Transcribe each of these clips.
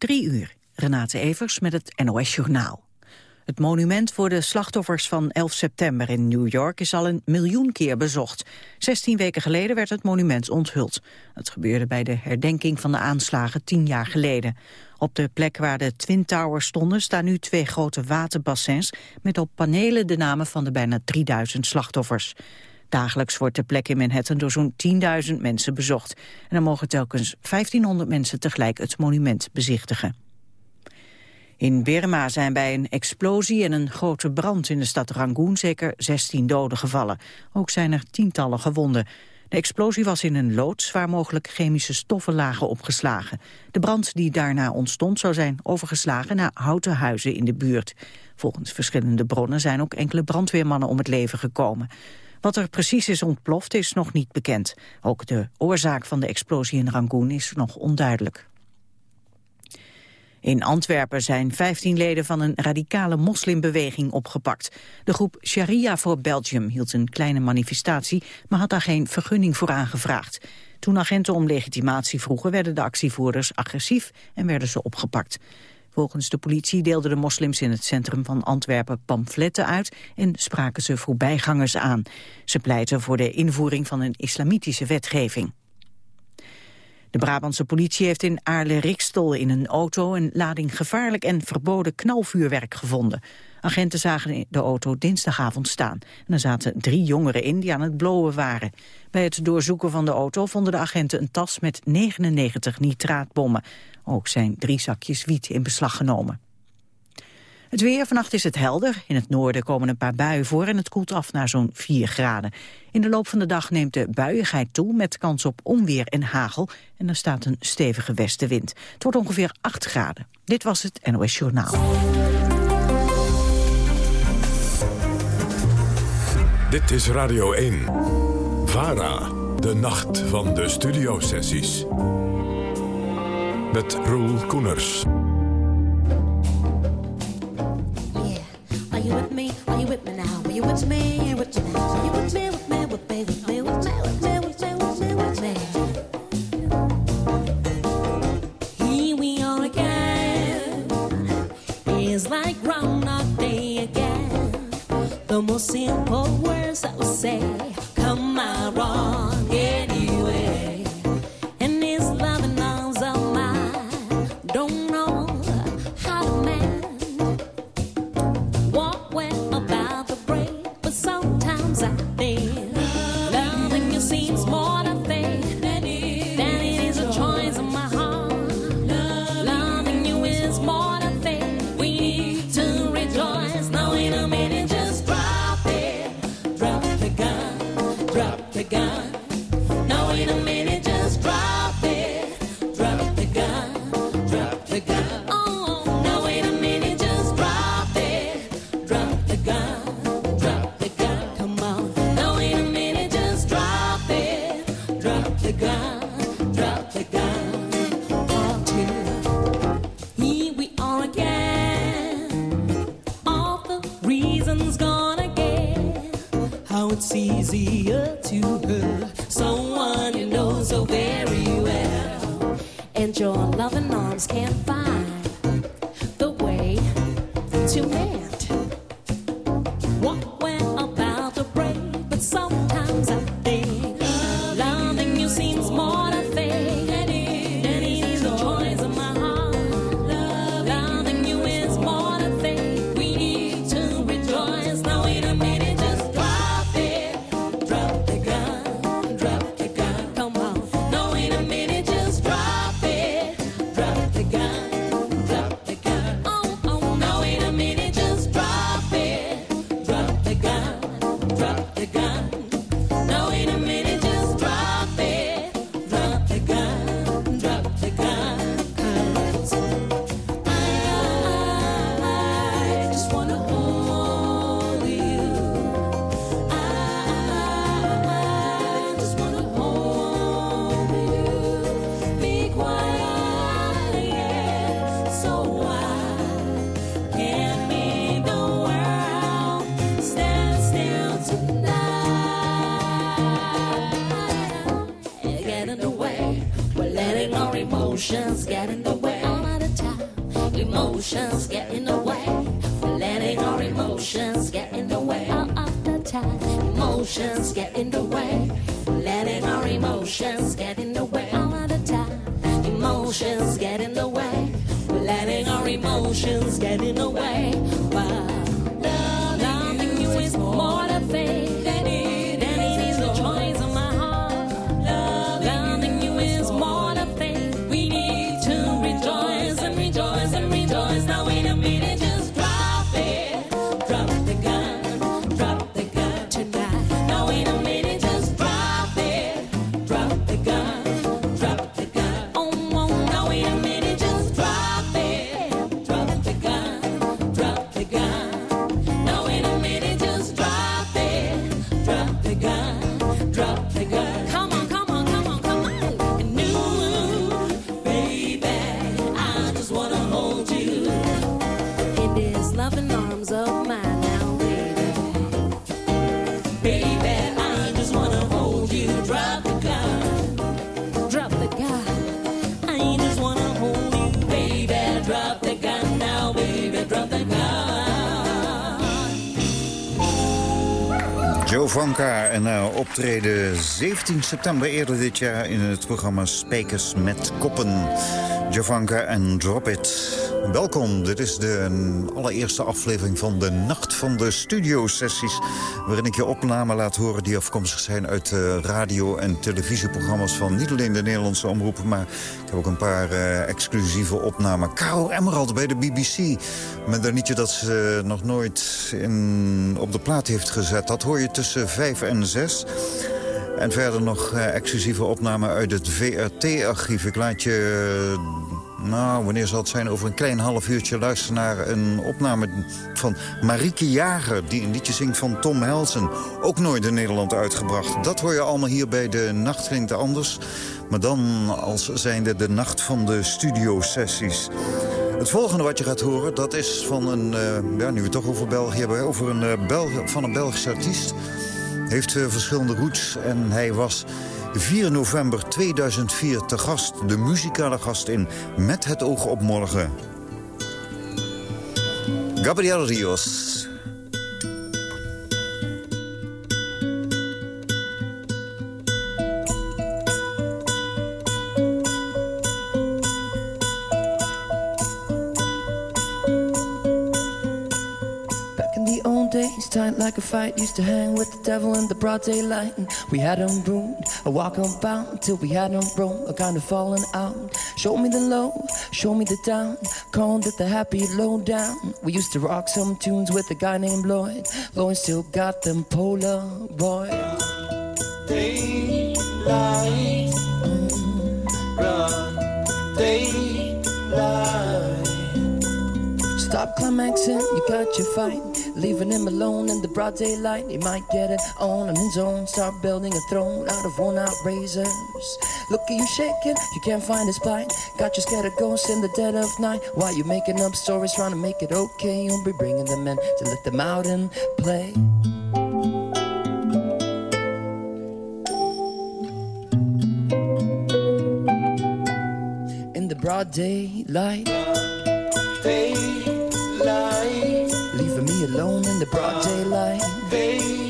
Drie uur. Renate Evers met het NOS Journaal. Het monument voor de slachtoffers van 11 september in New York is al een miljoen keer bezocht. 16 weken geleden werd het monument onthuld. Het gebeurde bij de herdenking van de aanslagen tien jaar geleden. Op de plek waar de Twin Towers stonden staan nu twee grote waterbassins... met op panelen de namen van de bijna 3000 slachtoffers. Dagelijks wordt de plek in Manhattan door zo'n 10.000 mensen bezocht. En dan mogen telkens 1500 mensen tegelijk het monument bezichtigen. In Burma zijn bij een explosie en een grote brand in de stad Rangoon zeker 16 doden gevallen. Ook zijn er tientallen gewonden. De explosie was in een loods waar mogelijk chemische stoffen lagen opgeslagen. De brand die daarna ontstond zou zijn overgeslagen naar houten huizen in de buurt. Volgens verschillende bronnen zijn ook enkele brandweermannen om het leven gekomen. Wat er precies is ontploft is nog niet bekend. Ook de oorzaak van de explosie in Rangoon is nog onduidelijk. In Antwerpen zijn 15 leden van een radicale moslimbeweging opgepakt. De groep Sharia voor Belgium hield een kleine manifestatie, maar had daar geen vergunning voor aangevraagd. Toen agenten om legitimatie vroegen, werden de actievoerders agressief en werden ze opgepakt. Volgens de politie deelden de moslims in het centrum van Antwerpen pamfletten uit en spraken ze voorbijgangers aan. Ze pleiten voor de invoering van een islamitische wetgeving. De Brabantse politie heeft in Aarle-Rikstel in een auto een lading gevaarlijk en verboden knalvuurwerk gevonden. Agenten zagen de auto dinsdagavond staan. En er zaten drie jongeren in die aan het blowen waren. Bij het doorzoeken van de auto vonden de agenten een tas met 99 nitraatbommen. Ook zijn drie zakjes wiet in beslag genomen. Het weer, vannacht is het helder. In het noorden komen een paar buien voor en het koelt af naar zo'n 4 graden. In de loop van de dag neemt de buiigheid toe met kans op onweer en hagel. En er staat een stevige westenwind. Het wordt ongeveer 8 graden. Dit was het NOS Journaal. Dit is Radio 1. VARA, de nacht van de studiosessies. Met Roel Koeners. Here we are again. It's like Day again. The most simple words I will say come out wrong loving arms can't find the way to mend En uh, optreden 17 september eerder dit jaar... in het programma Spijkers met Koppen. Jovanka en Drop It. Welkom, dit is de allereerste aflevering van de Nacht van de Studiosessies... waarin ik je opnamen laat horen die afkomstig zijn uit uh, radio- en televisieprogramma's... van niet alleen de Nederlandse omroepen, maar ik heb ook een paar uh, exclusieve opnamen. Carol Emerald bij de BBC, met een liedje dat ze nog nooit in, op de plaat heeft gezet. Dat hoor je tussen vijf en zes... En verder nog uh, exclusieve opnamen uit het VRT-archief. Ik laat je, nou, wanneer zal het zijn, over een klein half uurtje luisteren naar een opname van Marieke Jager... die een liedje zingt van Tom Helsen, ook nooit in Nederland uitgebracht. Dat hoor je allemaal hier bij de Nacht Klinkt Anders. Maar dan als zijnde de Nacht van de Studiosessies. Het volgende wat je gaat horen, dat is van een, uh, ja, nu we toch over België hebben... over een, Belg van een Belgische artiest heeft uh, verschillende roots en hij was 4 november 2004 te gast, de muzikale gast in Met het oog op morgen. Gabriel Rios. Like a fight. Used to hang with the devil in the broad daylight. And we had him rude, a walk about till we had him broke, a kind of falling out. Show me the low, show me the down. Called it the happy low down. We used to rock some tunes with a guy named Lloyd. Lloyd still got them Polaroid. Daylight, mm. broad daylight. Stop climaxing, you got your fight. Leaving him alone in the broad daylight. He might get it on on his own. Start building a throne out of worn out razors. Look at you shaking, you can't find his plight. Got you scared of ghosts in the dead of night. While you making up stories, trying to make it okay. You'll be bringing them in to let them out and play. In the broad daylight. Daylight. The broad daylight. Daylight.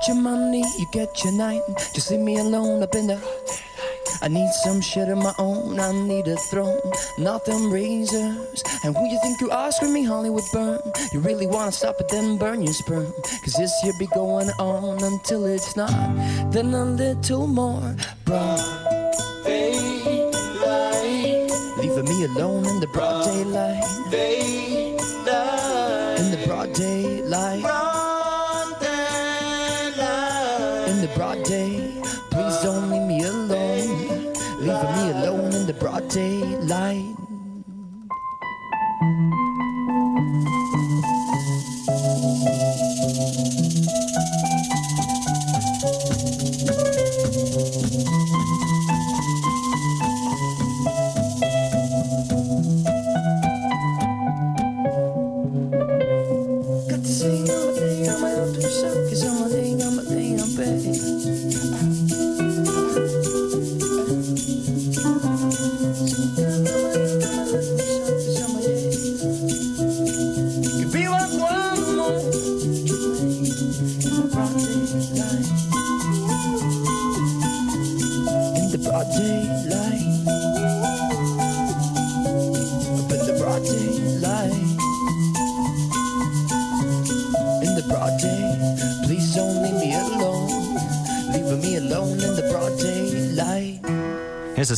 Get your money, you get your night. Just leave me alone up in the. I need some shit of my own. I need a throne, not them razors. And who you think you are screaming Hollywood burn? You really wanna stop it, then burn your sperm. Cause this year be going on until it's not. Then a little more broad. Daylight. Leaving me alone in the broad daylight. Daylight.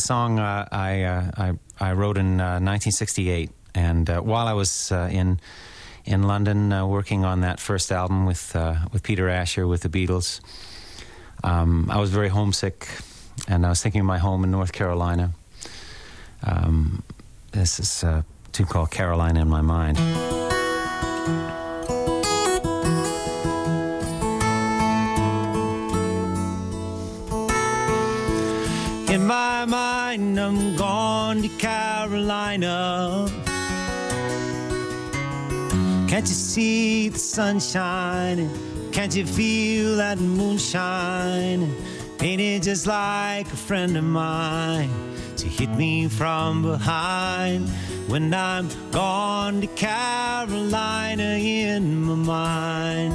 Song uh, I, uh, I I wrote in uh, 1968, and uh, while I was uh, in in London uh, working on that first album with uh, with Peter Asher with the Beatles, um, I was very homesick, and I was thinking of my home in North Carolina. Um, this is a tune called "Carolina in My Mind." Can't you see the sun shining? Can't you feel that moonshine? Ain't it just like a friend of mine to hit me from behind when I'm gone to Carolina in my mind?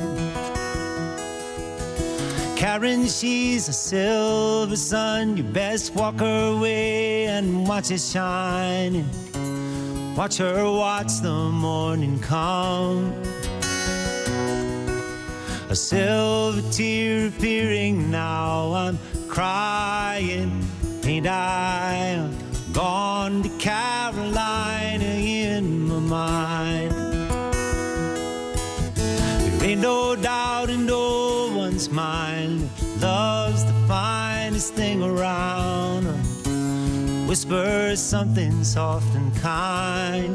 Karen, she's a silver sun. You best walk her way and watch it shine. Watch her watch the morning come. A silver tear appearing now. I'm crying, ain't I? am Gone to Carolina in my mind. There ain't no doubt in no one's mind. Love's the finest thing around. Whisper something soft and kind.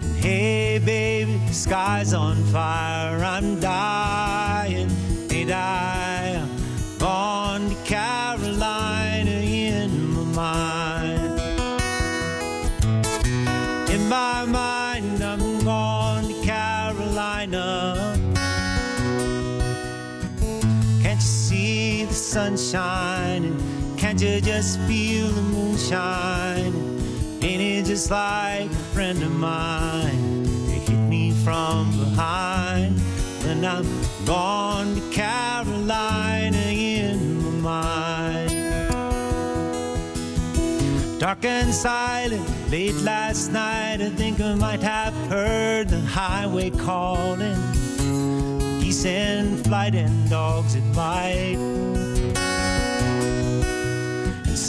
And hey, baby, sky's on fire. I'm dying, ain't I? Gone to Carolina in my mind. In my mind, I'm gone to Carolina. Can't you see the sun shining? You just feel the moon shining? Ain't it just like a friend of mine? They hit me from behind when I'm gone to Carolina in my mind. Dark and silent, late last night, I think I might have heard the highway calling. Geese in flight and dogs at bite.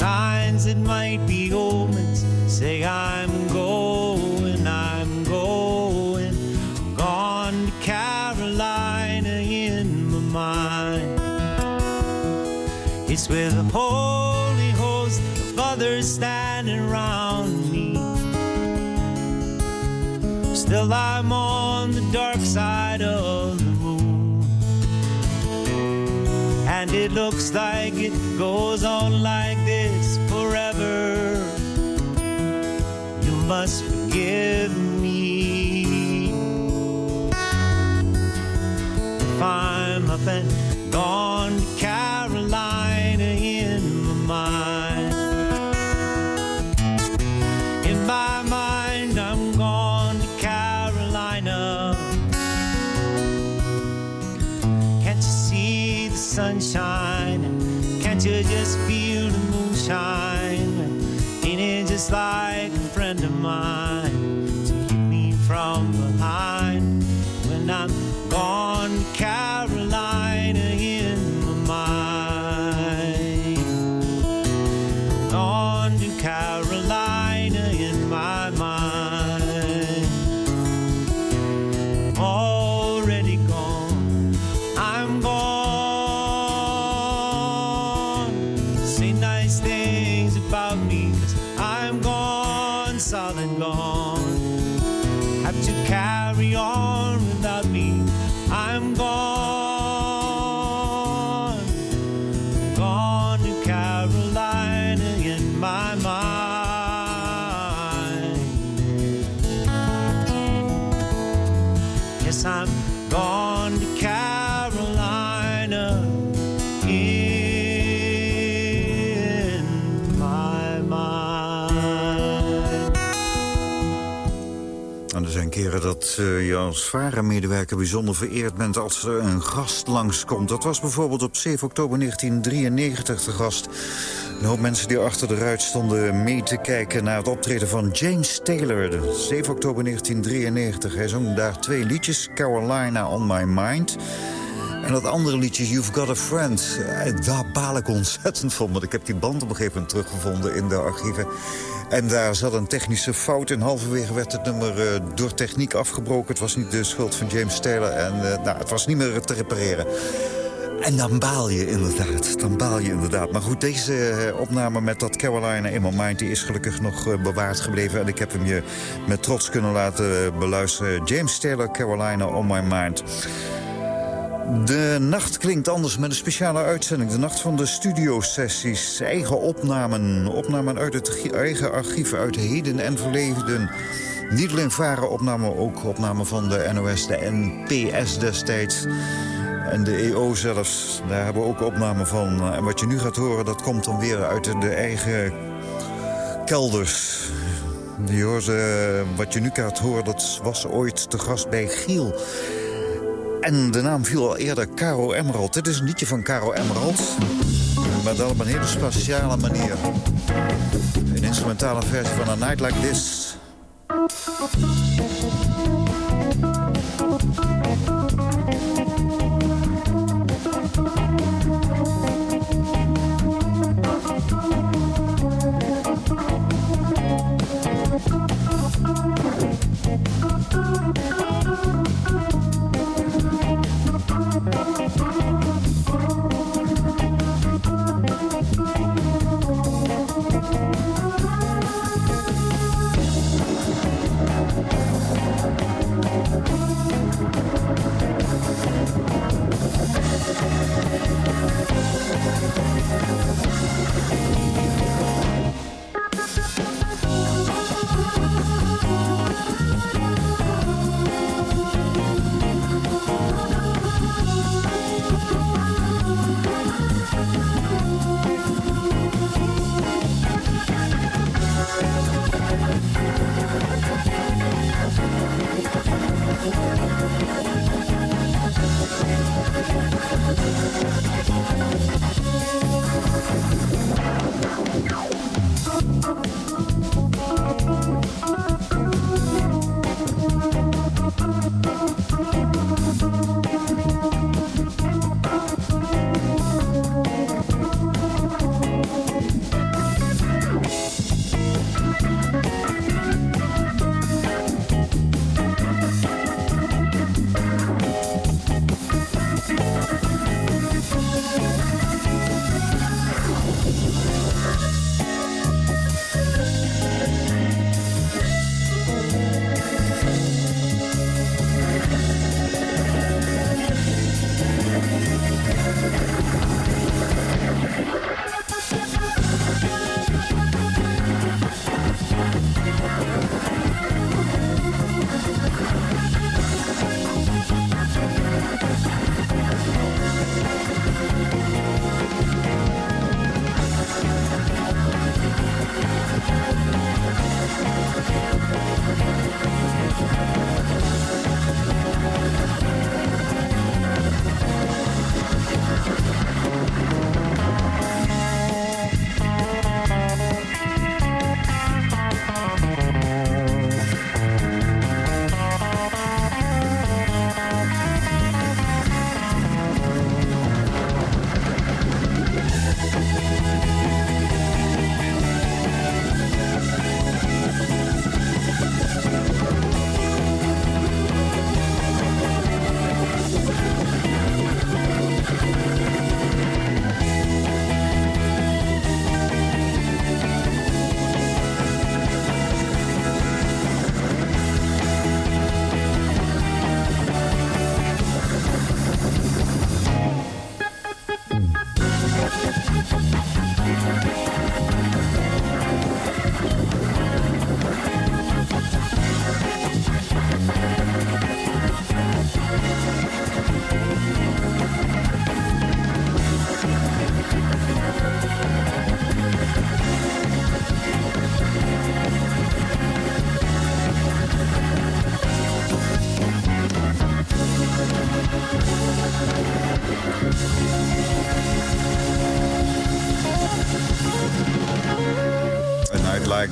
Signs that might be omens say I'm going, I'm going. I'm gone to Carolina in my mind. It's with a holy host of others standing around me. Still, I'm on the dark side of the moon. And it looks like it goes on like must forgive me if I'm up and gone to Carolina in my mind. In my mind, I'm gone to Carolina. Can't you see the sunshine? Can't you just feel the moonshine? Ain't it just like mine to hit me from behind when I'm gone Carolina in my mind? Gone to Carolina in my mind. Already gone, I'm gone. Say nice things about me, cause I'm gone, Southern and gone. Have to carry dat eh, je als VARA-medewerker bijzonder vereerd bent als er een gast langskomt. Dat was bijvoorbeeld op 7 oktober 1993 de gast. Een hoop mensen die achter de ruit stonden mee te kijken naar het optreden van James Taylor. De 7 oktober 1993. Hij zong daar twee liedjes, Carolina on My Mind... En dat andere liedje, You've Got a Friend, eh, daar baal ik ontzettend van. Want ik heb die band op een gegeven moment teruggevonden in de archieven. En daar zat een technische fout in. Halverwege werd het nummer eh, door techniek afgebroken. Het was niet de schuld van James Taylor. En eh, nou, het was niet meer te repareren. En dan baal je inderdaad. Dan baal je inderdaad. Maar goed, deze eh, opname met dat Carolina in my mind... die is gelukkig nog bewaard gebleven. En ik heb hem je met trots kunnen laten beluisteren. James Taylor, Carolina on my mind. De nacht klinkt anders met een speciale uitzending. De nacht van de studiosessies. Eigen opnamen. Opnamen uit het eigen archief, uit heden en verleden. Niet alleen varen opnamen, ook opnamen van de NOS, de NPS destijds. En de EO zelfs, daar hebben we ook opnamen van. En wat je nu gaat horen, dat komt dan weer uit de eigen kelders. Je hoort, eh, wat je nu gaat horen, dat was ooit te gast bij Giel. En de naam viel al eerder, Caro Emerald. Dit is een liedje van Caro Emerald. Maar dan op een hele speciale manier. Een instrumentale versie van A Night Like This.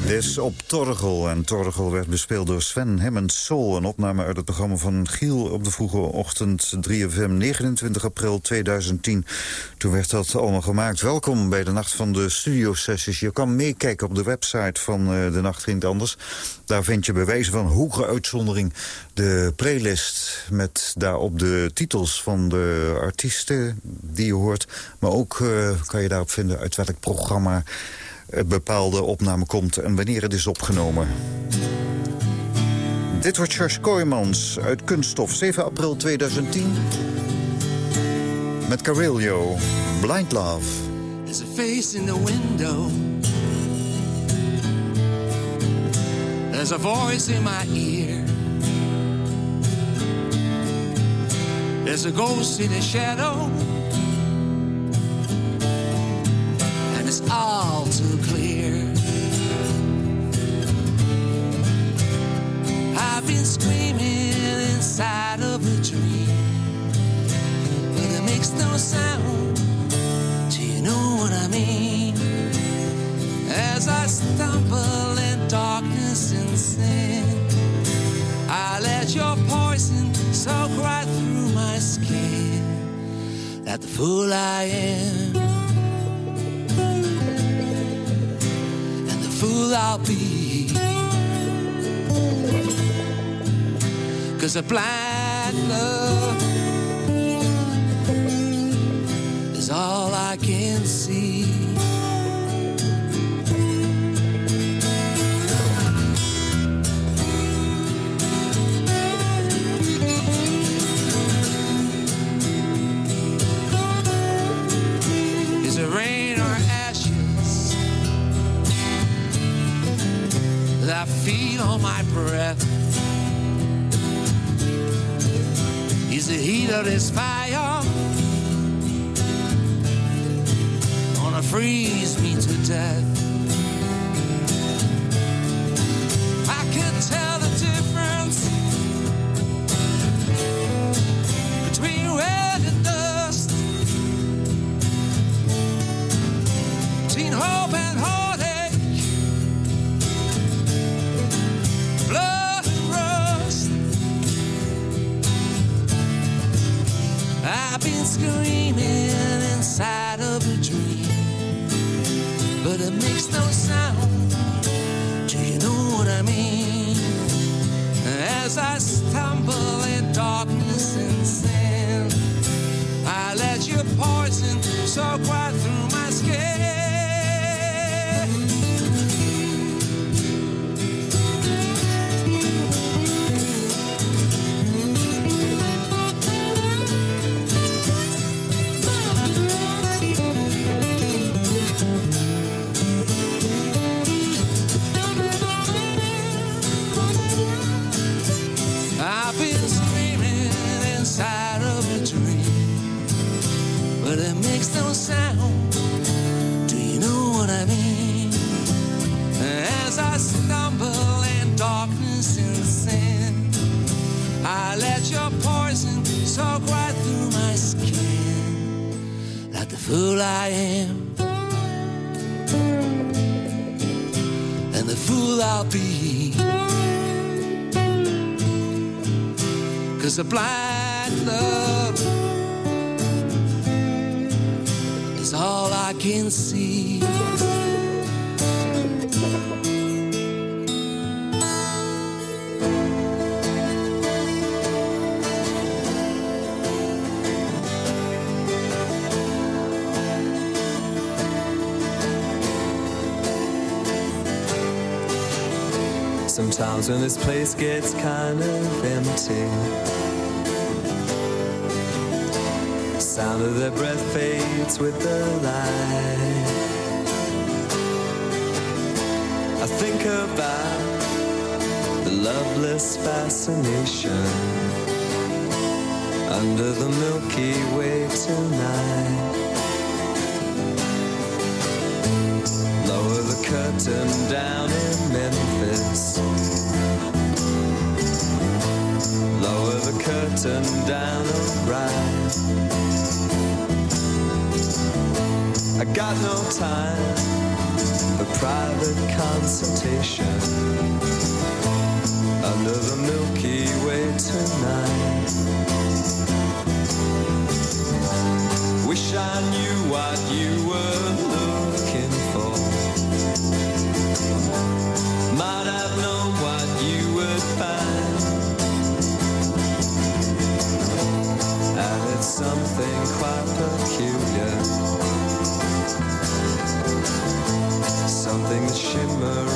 This op Torgel. En Torgel werd bespeeld door Sven Hammond Soul. Een opname uit het programma van Giel op de vroege ochtend 3FM 29 april 2010. Toen werd dat allemaal gemaakt. Welkom bij de Nacht van de Studiosessies. Je kan meekijken op de website van uh, De Nacht Ging Anders. Daar vind je bewijzen van hoge uitzondering de playlist... met daarop de titels van de artiesten die je hoort. Maar ook uh, kan je daarop vinden uit welk programma bepaalde opname komt en wanneer het is opgenomen. Dit wordt Charles Kooijmans uit Kunststof, 7 april 2010. Met Carillo, Blind Love. There's a face in the window. There's a voice in my ear. There's a ghost in the shadow. It's all too clear. I've been screaming inside of a dream, but it makes no sound. Do you know what I mean? As I stumble in darkness and sin, I let your poison soak right through my skin. That the fool I am. Fool I'll be. Cause a blind love is all I can see. satisfied. Fool I am, and the fool I'll be. Cause a blind love is all I can see. Sometimes when this place gets kind of empty, The sound of their breath fades with the light. I think about the loveless fascination under the Milky Way tonight. Curtain down in Memphis. Lower the curtain down alright. I got no time for private consultation under the Milky Way tonight. Wish I knew what you were something quite peculiar. Something that's shimmering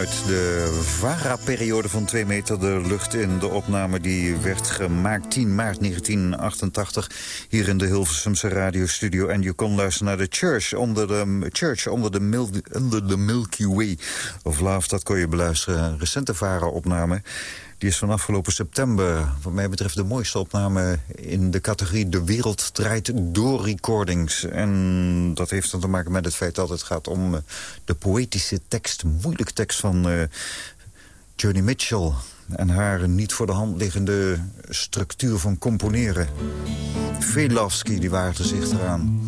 uit de VARA-periode van 2 meter de lucht in. De opname die werd gemaakt 10 maart 1988 hier in de Hilversumse radiostudio. En je kon luisteren naar de Church onder de, Church onder de, Mil, under the Milky Way of Love. Dat kon je beluisteren. Recente VARA-opname. Die is van afgelopen september, wat mij betreft de mooiste opname in de categorie De Wereld Draait Door Recordings. En dat heeft dan te maken met het feit dat het gaat om eh, de poëtische tekst, moeilijke tekst van eh Joni Mitchell. En haar niet voor de hand liggende structuur van componeren. Velofsky, die waagde zich eraan.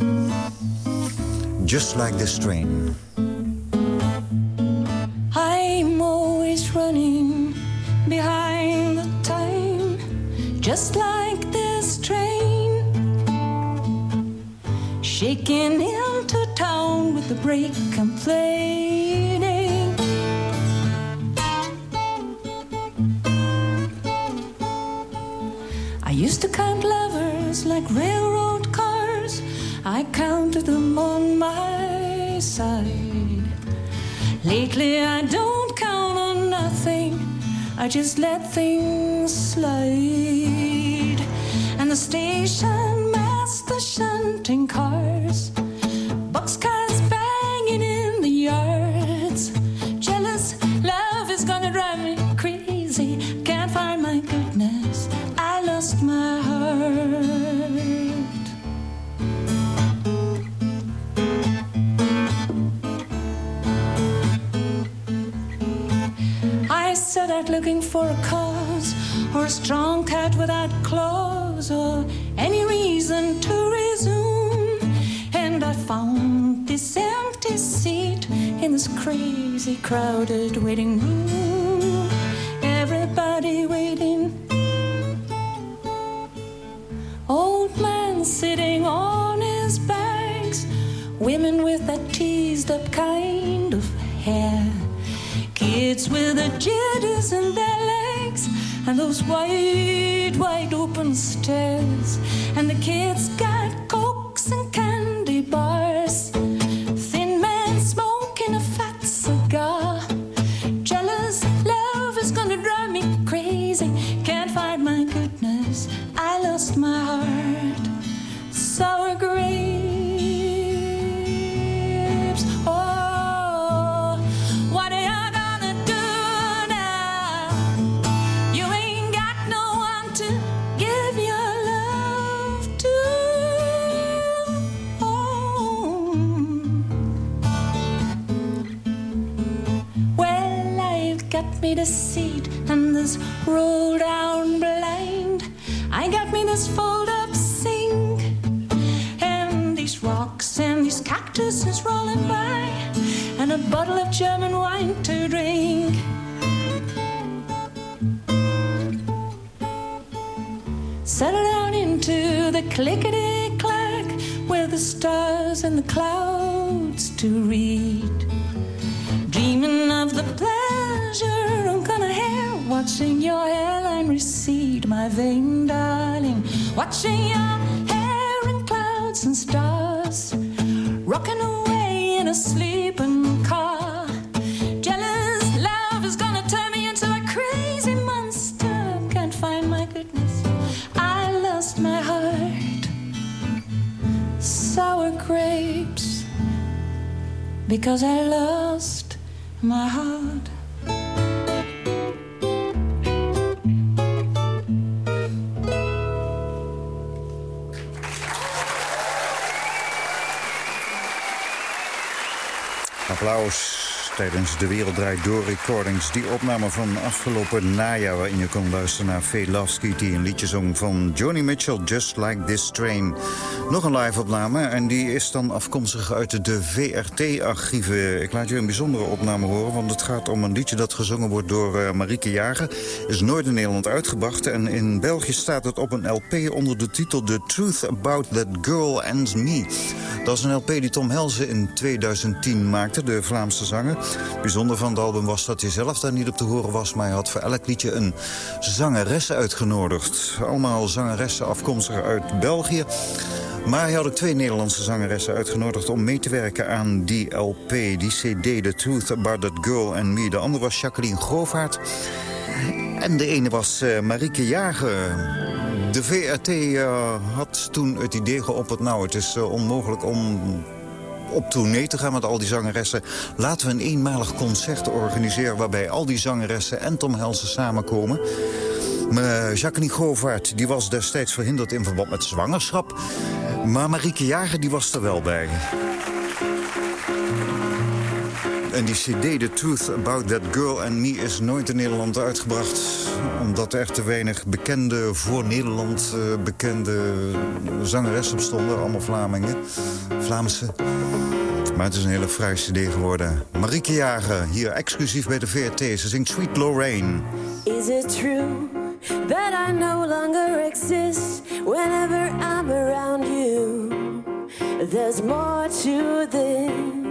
Just like this train. I'm always running behind the time, just like this train. Shaking into town with the brake complaining. I used to count lovers like railroad cars. I counted them on my side. Lately, I don't count on nothing. I just let things slide. And the station master shunting cars, for a cause or a strong cat without claws or any reason to resume. And I found this empty seat in this crazy crowded waiting room. Everybody waiting. Old man sitting on his bags. Women with that teased up kind of hair. Kids with the jitters and. And those wide, wide open stairs, And the kids got rocks and these cactuses rolling by and a bottle of German wine to drink. Settle down into the clickety clack with the stars and the clouds to read. Dreaming of the pleasure I'm gonna have watching your hairline recede, my vain darling. Watching your hair in clouds and stars, rocking away in a sleeping car. Jealous love is gonna turn me into a crazy monster. Can't find my goodness, I lost my heart. Sour grapes because I lost my heart. Applaus tijdens De Wereld Draait Door recordings. Die opname van afgelopen najaar waarin je kon luisteren naar Velasky... die een liedje zong van Joni Mitchell, Just Like This Train. Nog een live opname en die is dan afkomstig uit de VRT-archieven. Ik laat je een bijzondere opname horen, want het gaat om een liedje... dat gezongen wordt door uh, Marieke Jager. Is nooit in Nederland uitgebracht en in België staat het op een LP... onder de titel The Truth About That Girl and Me. Dat is een LP die Tom Helze in 2010 maakte, de Vlaamse zanger. Bijzonder van het album was dat hij zelf daar niet op te horen was... maar hij had voor elk liedje een zangeres uitgenodigd. Allemaal zangeressen afkomstig uit België. Maar hij had ook twee Nederlandse zangeressen uitgenodigd... om mee te werken aan die LP, die CD, The Truth About That Girl and Me. De andere was Jacqueline Groovaert. En de ene was uh, Marieke Jager. De VRT uh, had toen het idee geopperd... nou, het is uh, onmogelijk om op tournee te gaan met al die zangeressen. Laten we een eenmalig concert organiseren... waarbij al die zangeressen en Tom Helsen samenkomen. Maar Jacqueline Govaert die was destijds verhinderd in verband met zwangerschap. Maar Marieke Jager die was er wel bij. En die cd, The Truth About That Girl and Me, is nooit in Nederland uitgebracht. Omdat er te weinig bekende, voor Nederland uh, bekende zangeressen stonden. Allemaal Vlamingen, Vlaamse. Maar het is een hele fraaie cd geworden. Marieke Jager, hier exclusief bij de VRT. Ze zingt Sweet Lorraine. Is it true that I no longer exist whenever I'm around you? There's more to this.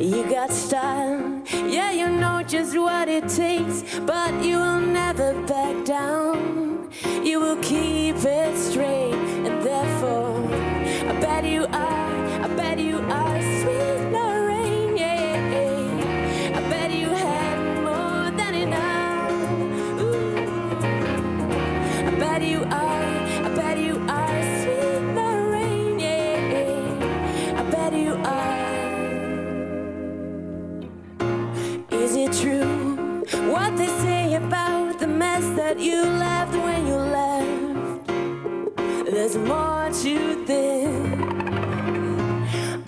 You got style, yeah, you know just what it takes, but you will never back down. You will keep it straight, and therefore, I bet you are, I bet you are sweet Lorraine, yeah. I bet you had more than enough. Ooh. I bet you are, you left when you left? There's more to this.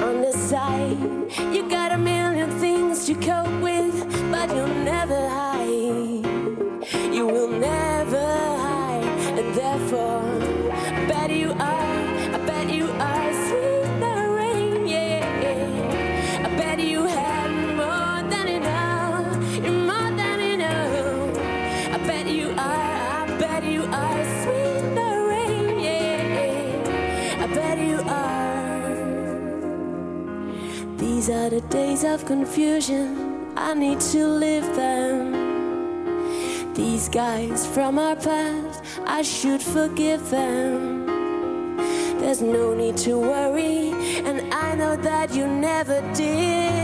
On the side, you got a million things to cope with, but you'll never hide. Days of confusion. I need to live them. These guys from our past, I should forgive them. There's no need to worry, and I know that you never did.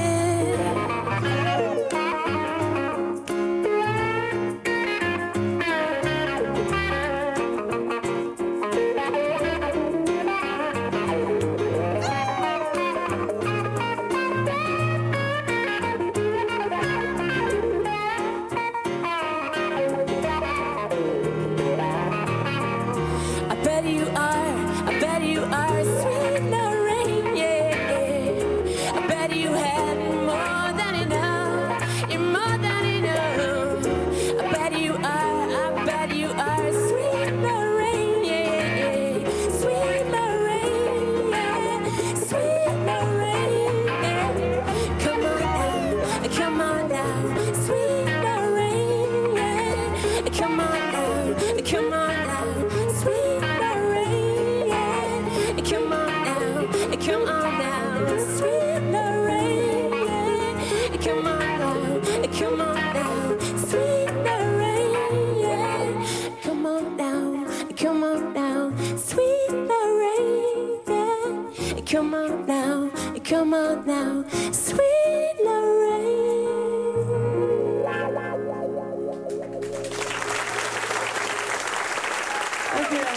Dankjewel.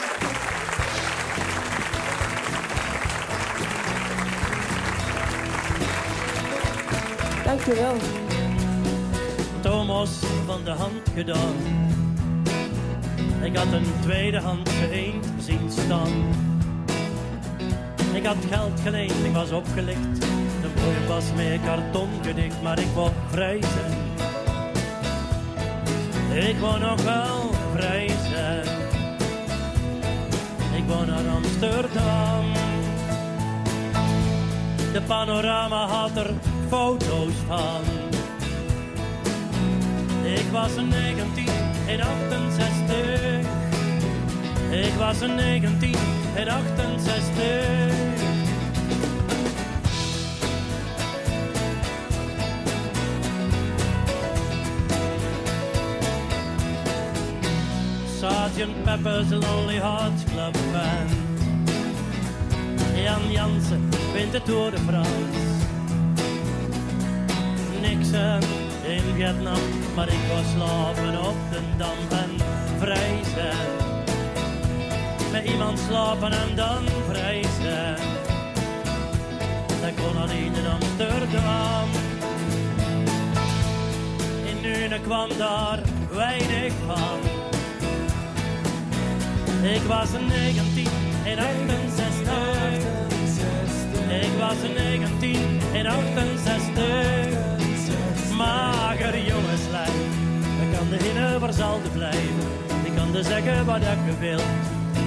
Dankjewel. Thomas van de hand gedaan. Ik had een tweedehandse eend zien staan. Ik had geld geleend, ik was opgelicht. De boer was meer karton gedicht, maar ik wou vrij zijn. Ik wou nog wel vrij zijn. Wou naar Amsterdam. De panorama had er foto's van. Ik was een 19 in 68. Ik was een 19 in 68. Sergeant Pepper's Lonely Hearts Club Band. Jan Jansen wint de Tour de France. Nixon in Vietnam, maar ik was slapen op de Dam en vrij zijn. Met iemand slapen en dan vrij zijn. Dat kon alleen in Amsterdam. In Nune kwam daar weinig van. Ik was een 19 in 68. Ik was een 19 in 68. Mager jongenslijf. Ik kan de universal blijven. Ik kan de zeggen wat ik wil.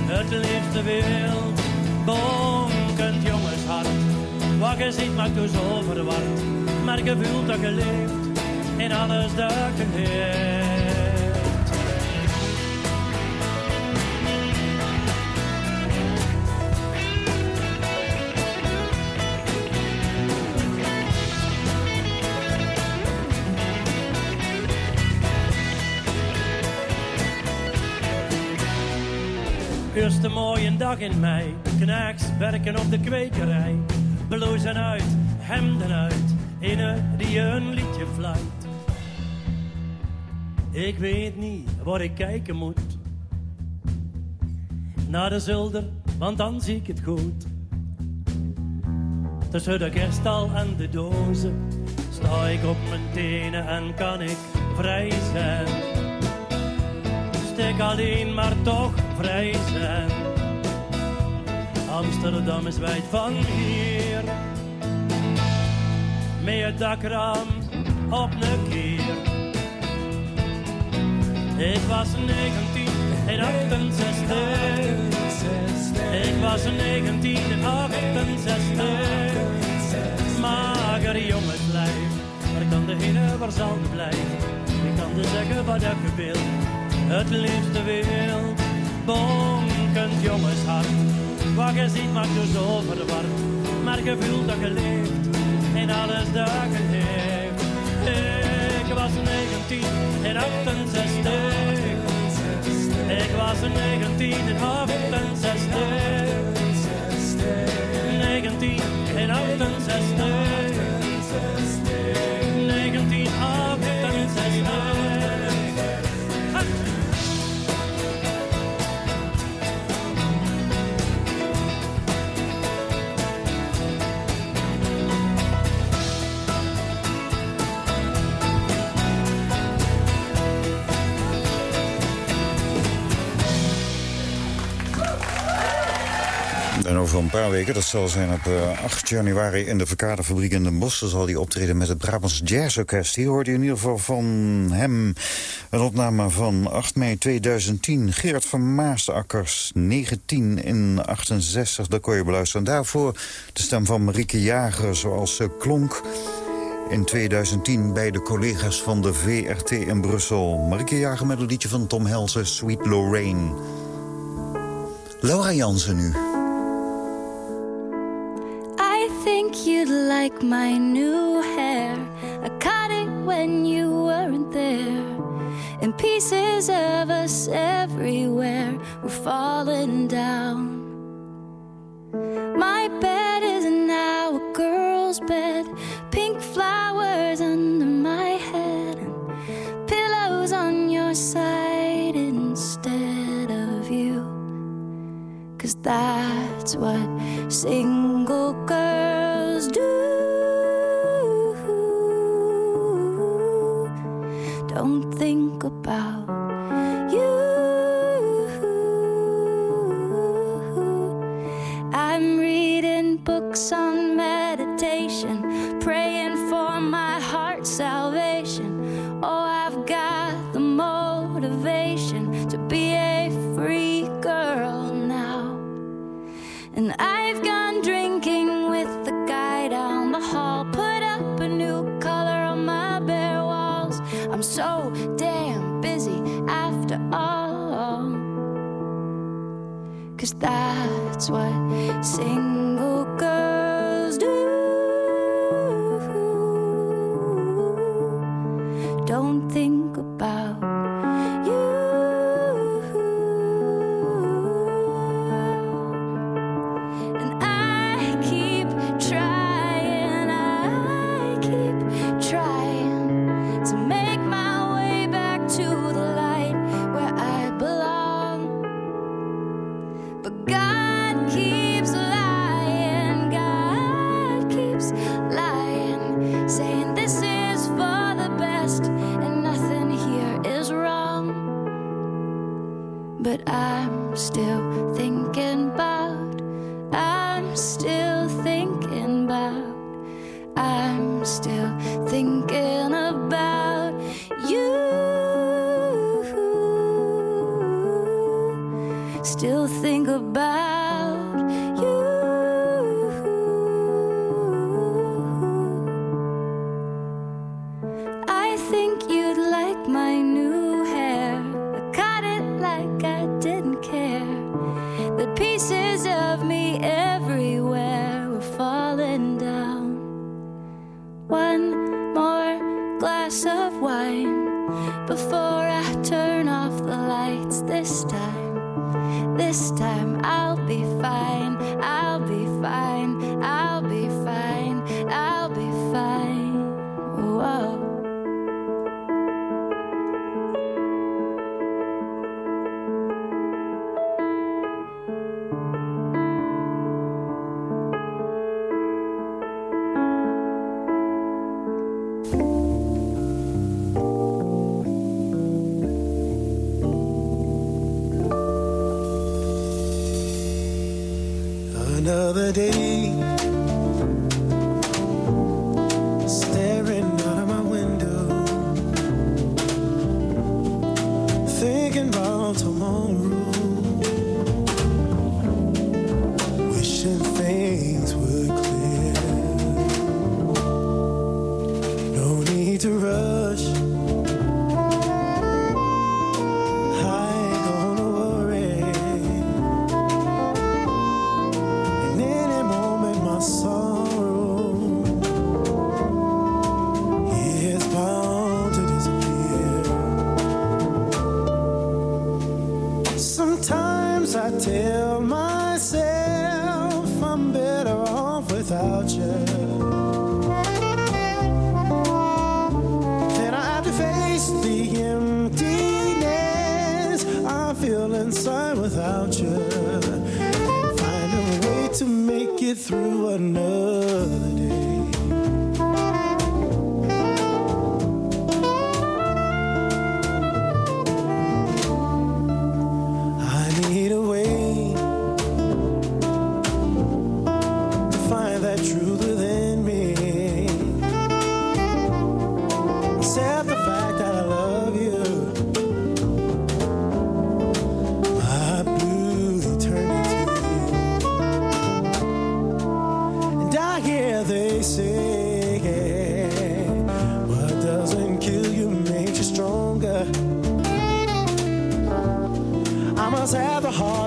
Het liefste wil. Bonkend jongenshart. Wat je ziet maakt u zo verward. Maar je voelt dat je leeft. In alles dat je leeft. Eerste mooie dag in mei, knacks werken op de kwekerij. Blousen uit, hemden uit, in die een liedje fluit. Ik weet niet waar ik kijken moet. Naar de zolder, want dan zie ik het goed. Tussen de kerststal en de dozen sta ik op mijn tenen en kan ik vrij zijn stek alleen, maar toch vrij zijn. Amsterdam is wijd van hier. Met het dakraam op een keer. Ik was 19 in 68. Ik was 19 in 68. Mager jongenslijf, maar ik kan de ene waar zal blijven. Ik kan de zeggen wat ik wil. Het liefste wild. Bonkend jongenshart, wat je ziet maakt je zo verward. Maar je voelt dat je leeft in alles dat je heeft. Ik was 19 in 68. Ik was 19 in 68. 19 in 68. 1968. Over een paar weken, dat zal zijn op eh, 8 januari... in de Verkaderfabriek in Den Bosch... dan zal hij optreden met het Brabants Jazz Orkest. Hier hoorde je in ieder geval van hem een opname van 8 mei 2010. Gerard van Maasakkers, 19 in 68, dat kon je beluisteren. En daarvoor de stem van Marieke Jager, zoals ze klonk... In 2010 bij de collega's van de VRT in Brussel. Marieke Jager met een liedje van Tom Helsen, Sweet Lorraine. Laura Jansen nu. Think you'd like my new hair. I cut it when you weren't there. And pieces of us everywhere were falling down. My bed is now a girl's bed. Pink flowers under my head. And pillows on your side instead of you. Cause that's what single girls do. Don't think about you. I'm reading books on meditation, praying for my heart's salvation. Oh, I've got the motivation to be a free girl now. And I've got so damn busy after all. Cause that's what single what doesn't kill you makes you stronger. I must have the heart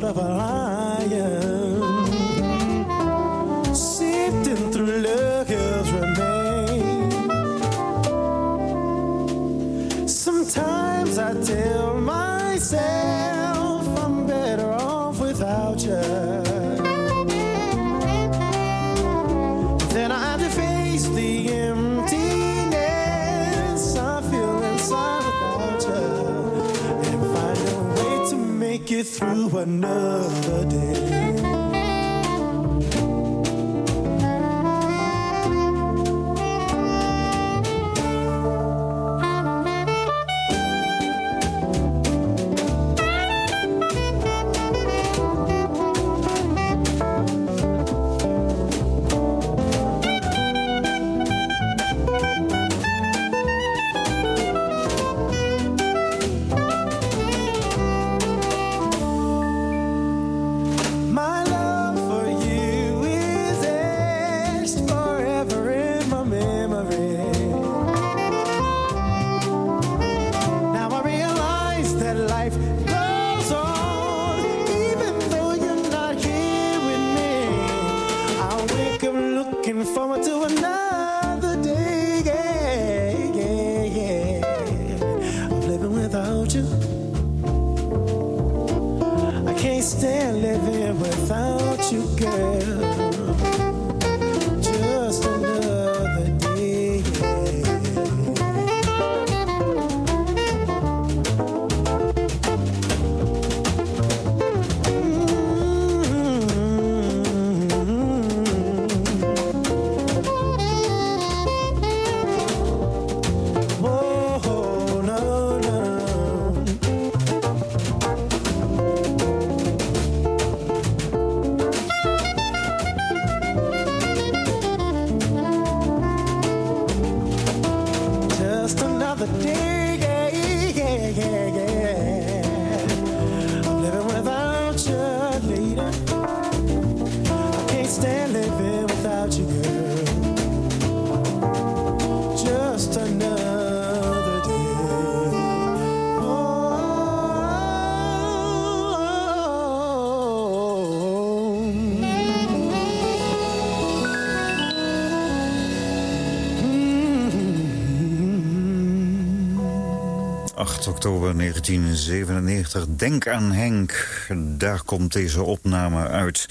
oktober 1997. Denk aan Henk. Daar komt deze opname uit.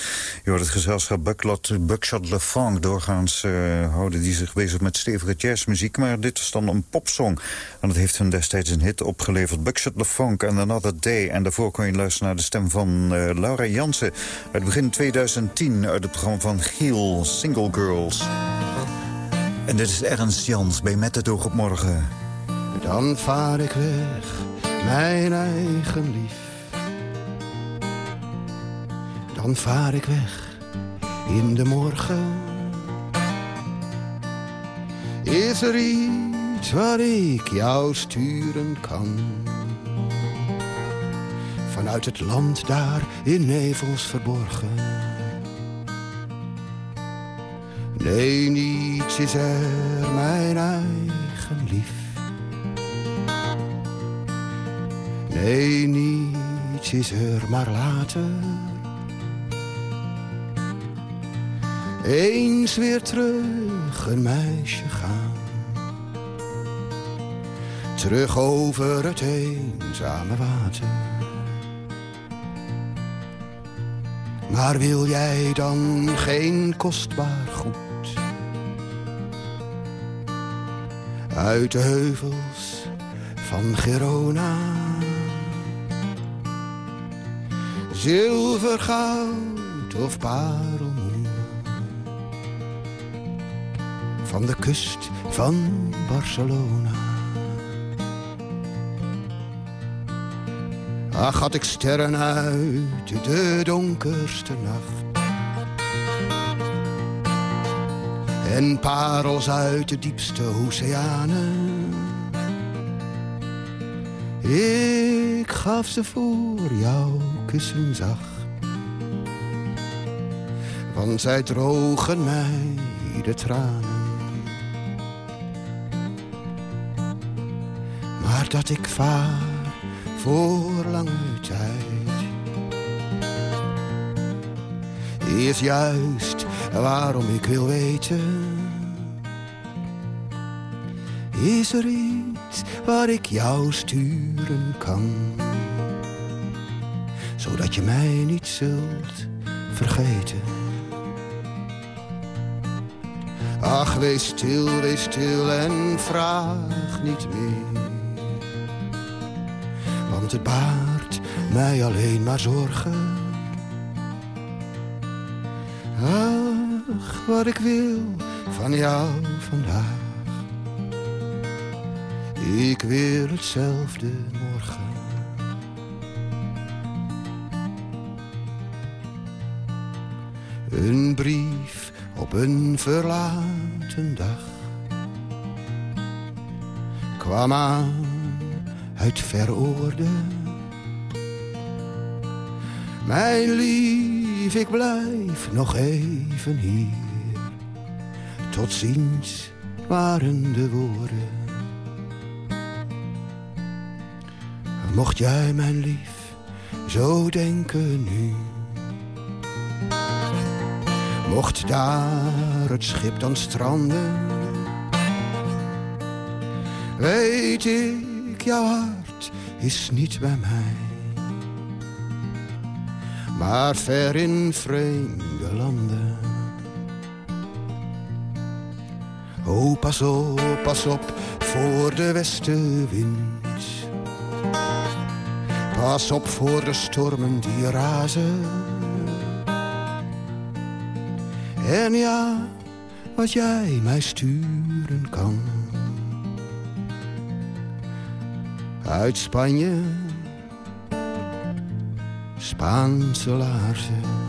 Je hoort het gezelschap Buckshot, Buckshot Le Funk. Doorgaans eh, houden die zich bezig met stevige jazzmuziek. Maar dit is dan een popsong. En dat heeft hun destijds een hit opgeleverd. Buckshot Le Funk and Another Day. En daarvoor kon je luisteren naar de stem van eh, Laura Jansen. Uit begin 2010 uit het programma van Giel, Single Girls. En dit is Ernst Jans bij Met het oog op morgen. Dan vaar ik weg, mijn eigen lief. Dan vaar ik weg in de morgen. Is er iets waar ik jou sturen kan? Vanuit het land daar in nevels verborgen. Nee, niets is er, mijn eigen lief. Nee, niets is er, maar later. Eens weer terug een meisje gaan. Terug over het eenzame water. Maar wil jij dan geen kostbaar goed? Uit de heuvels van Girona. Zilver, goud of parelmoer. van de kust van Barcelona. Ach, had ik sterren uit de donkerste nacht. En parels uit de diepste oceanen. Ik gaf ze voor jouw kussen zacht. Want zij drogen mij de tranen. Maar dat ik vaar voor lange tijd is juist waarom ik wil weten. Is er iets waar ik jou sturen kan? Zodat je mij niet zult vergeten. Ach, wees stil, wees stil en vraag niet meer. Want het baart mij alleen maar zorgen. Ach, wat ik wil van jou vandaag. Ik wil hetzelfde Een brief op een verlaten dag kwam aan uit veroorde. Mijn lief, ik blijf nog even hier. Tot ziens waren de woorden. Mocht jij, mijn lief, zo denken nu. Mocht daar het schip dan stranden, weet ik, jouw hart is niet bij mij. Maar ver in vreemde landen. Oh, pas op, pas op voor de westenwind. Pas op voor de stormen die razen. En ja, wat jij mij sturen kan. Uit Spanje, Spaanse laarzen.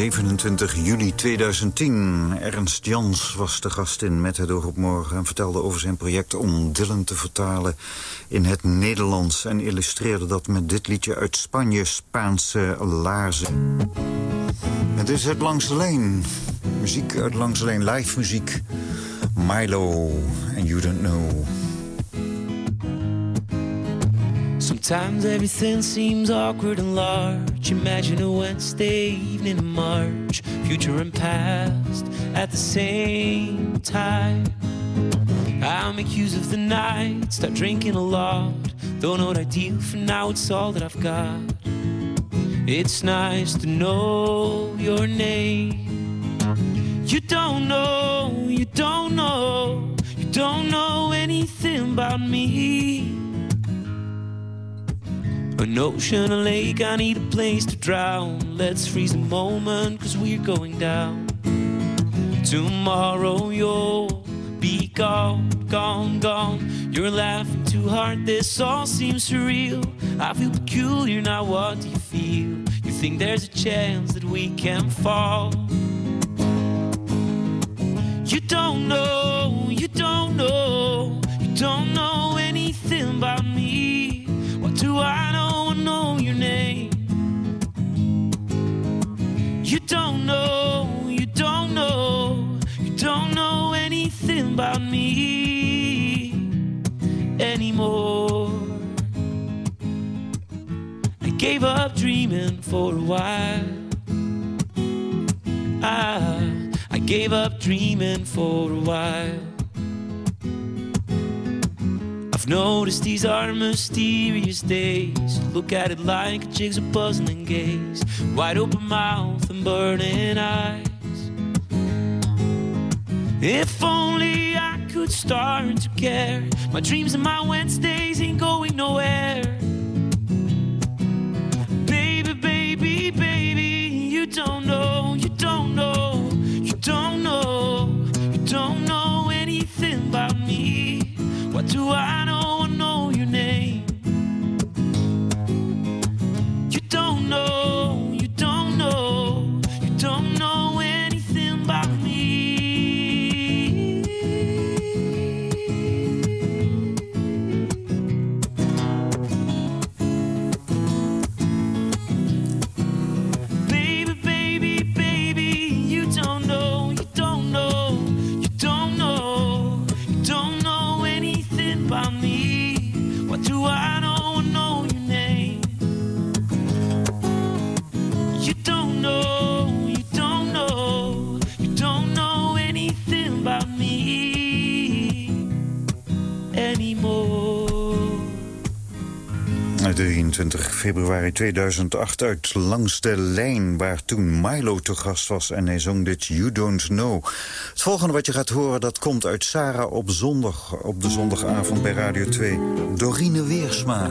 27 juli 2010. Ernst Jans was de gastin met het Oog op Morgen... en vertelde over zijn project om Dylan te vertalen in het Nederlands... en illustreerde dat met dit liedje uit Spanje, Spaanse laarzen. Het is het Langs de. Muziek uit Langs de live muziek. Milo en You Don't Know. Sometimes everything seems awkward and large. Imagine a Wednesday evening in March, future and past at the same time. I'll make use of the night, start drinking a lot. Not know what I ideal for now, it's all that I've got. It's nice to know your name. You don't know, you don't know, you don't know anything about me. An ocean, a lake, I need a place to drown. Let's freeze the moment, cause we're going down. Tomorrow you'll be gone, gone, gone. You're laughing too hard, this all seems surreal. I feel peculiar now, what do you feel? You think there's a chance that we can fall? You don't know, you don't know, you don't know anything about me. I? I know your name. You don't know, you don't know, you don't know anything about me anymore. I gave up dreaming for a while. I, I gave up dreaming for a while. I've noticed these are mysterious days. Look at it like a jigsaw puzzle and gaze. Wide open mouth and burning eyes. If only I could start to care. My dreams and my Wednesdays ain't going nowhere. Baby, baby, baby, you don't know. Februari 2008 uit Langs de Lijn... waar toen Milo te gast was en hij zong dit You Don't Know. Het volgende wat je gaat horen, dat komt uit Sarah op zondag... op de zondagavond bij Radio 2. Dorine Weersma.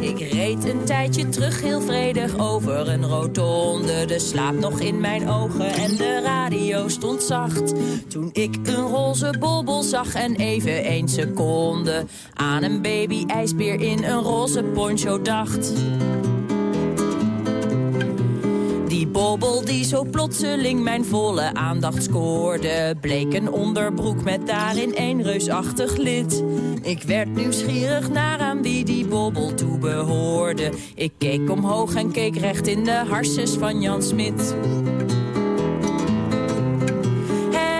Ik reed een tijdje terug heel vredig over een rotonde. De slaap nog in mijn ogen en de radio stond zacht. Toen ik een roze bobbel zag en even één seconde... aan een baby-ijsbeer in een roze poncho dacht. Die bobbel die zo plotseling mijn volle aandacht scoorde... bleek een onderbroek met daarin één reusachtig lid. Ik werd nieuwsgierig naar aan wie die toe. Ik keek omhoog en keek recht in de harses van Jan Smit.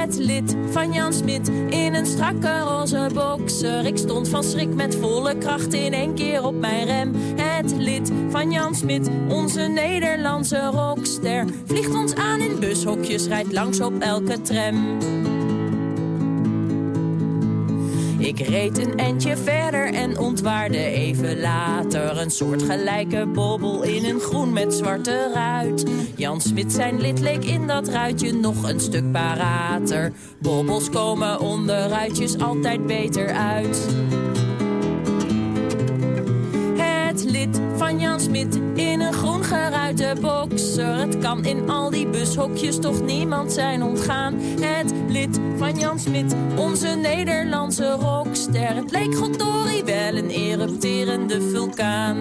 Het lid van Jan Smit in een strakke roze boxer. Ik stond van schrik met volle kracht in één keer op mijn rem. Het lid van Jan Smit, onze Nederlandse rockster. Vliegt ons aan in bushokjes, rijdt langs op elke tram. Ik reed een eindje verder en ontwaarde even later een soortgelijke bobbel in een groen met zwarte ruit. Jan Smit zijn lid leek in dat ruitje nog een stuk parater. Bobbels komen onder ruitjes altijd beter uit. Lid van Jan Smit in een groen geruite boxer. Het kan in al die bushokjes toch niemand zijn ontgaan. Het lid van Jan Smit, onze Nederlandse rockster. Het leek goddorie wel een erupterende vulkaan.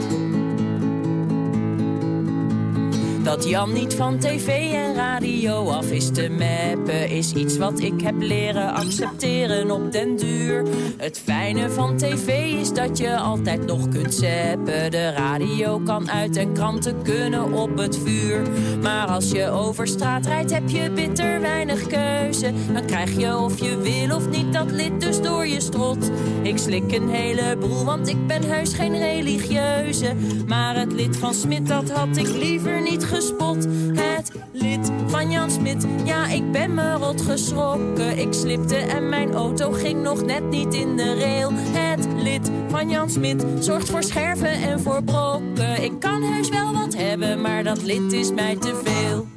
Dat Jan niet van tv en radio af is te meppen... is iets wat ik heb leren accepteren op den duur. Het fijne van tv is dat je altijd nog kunt zappen. De radio kan uit en kranten kunnen op het vuur. Maar als je over straat rijdt heb je bitter weinig keuze. Dan krijg je of je wil of niet dat lid dus door je strot. Ik slik een heleboel, want ik ben heus geen religieuze. Maar het lid van Smit, dat had ik liever niet gespot. Het lid van Jan Smit, ja, ik ben me rot geschrokken. Ik slipte en mijn auto ging nog net niet in de rail. Het lid van Jan Smit zorgt voor scherven en voor brokken. Ik kan heus wel wat hebben, maar dat lid is mij te veel.